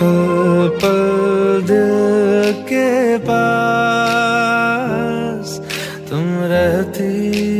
तू के पास तुम रहती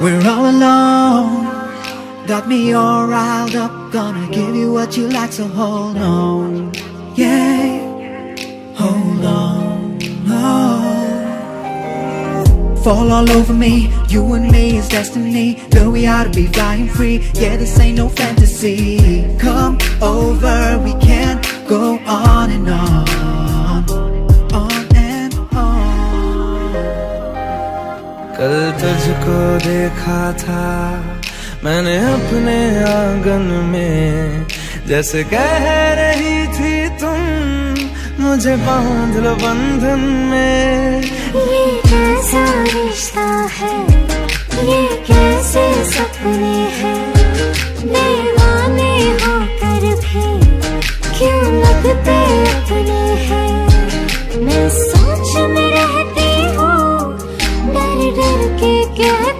We're all alone. Got me all riled up. Gonna give you what you like So hold on. Yeah. Hold on. Oh. Fall all over me. You and me is destiny. Girl, we ought to be flying free. Yeah, this ain't no fantasy. Come over. We can't go on and on कल तुझको देखा था। मैंने अपने आँगन में जैसे कह रही थी तुम, मुझे बाँध लो बंधन में। के कहते